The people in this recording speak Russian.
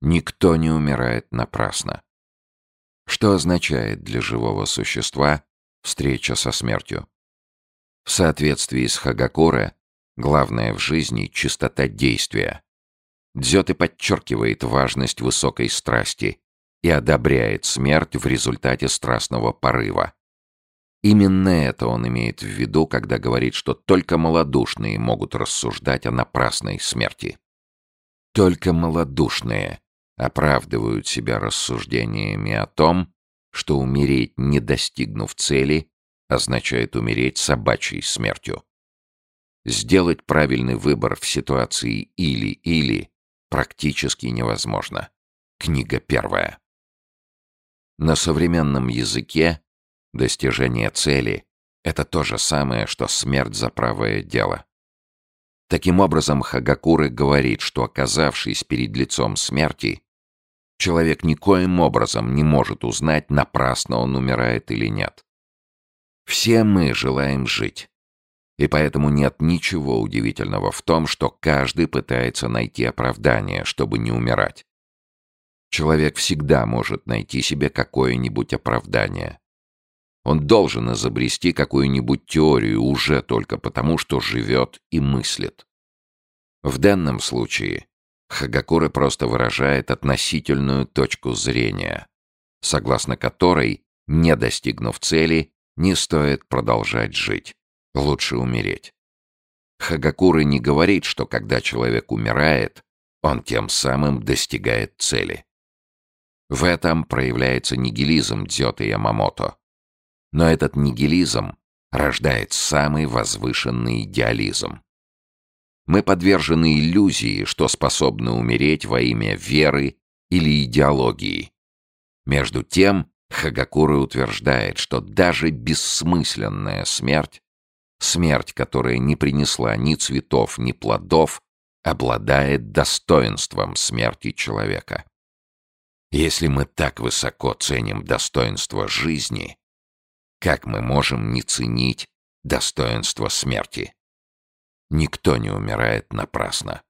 Никто не умирает напрасно. Что означает для живого существа встреча со смертью? В соответствии с Хагакуре, главное в жизни — чистота действия. Дзёте подчеркивает важность высокой страсти и одобряет смерть в результате страстного порыва. Именно это он имеет в виду, когда говорит, что только малодушные могут рассуждать о напрасной смерти. Только малодушные оправдывают себя рассуждениями о том, что умереть, не достигнув цели, означает умереть собачьей смертью. Сделать правильный выбор в ситуации «или-или» практически невозможно. Книга первая. На современном языке достижение цели — это то же самое, что смерть за правое дело. Таким образом, Хагакуры говорит, что, оказавшись перед лицом смерти, человек никоим образом не может узнать, напрасно он умирает или нет. Все мы желаем жить. И поэтому нет ничего удивительного в том, что каждый пытается найти оправдание, чтобы не умирать. Человек всегда может найти себе какое-нибудь оправдание. Он должен изобрести какую-нибудь теорию уже только потому, что живет и мыслит. В данном случае Хагакура просто выражает относительную точку зрения, согласно которой, не достигнув цели, не стоит продолжать жить. Лучше умереть. Хагакура не говорит, что когда человек умирает, он тем самым достигает цели. В этом проявляется нигилизм Дзёта Ямамото. Но этот нигилизм рождает самый возвышенный идеализм. Мы подвержены иллюзии, что способны умереть во имя веры или идеологии. Между тем, Хагакура утверждает, что даже бессмысленная смерть, смерть, которая не принесла ни цветов, ни плодов, обладает достоинством смерти человека. Если мы так высоко ценим достоинство жизни, как мы можем не ценить достоинство смерти? Никто не умирает напрасно.